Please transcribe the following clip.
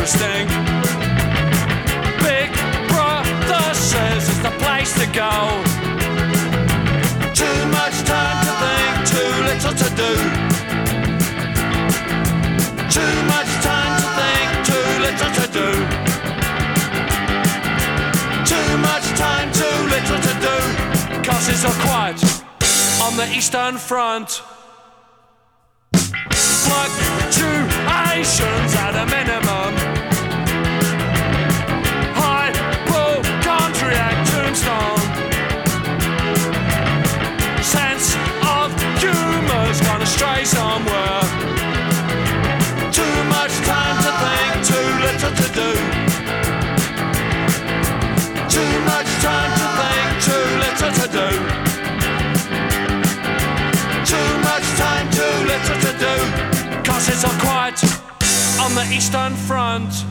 building. Big brother says it's the place to go. Too much time to think, too little to do. Too much time to think, too little to do. Too much time, too little to do. Cause all quiet on the Eastern Front. Fluctuations at a Eastern Front.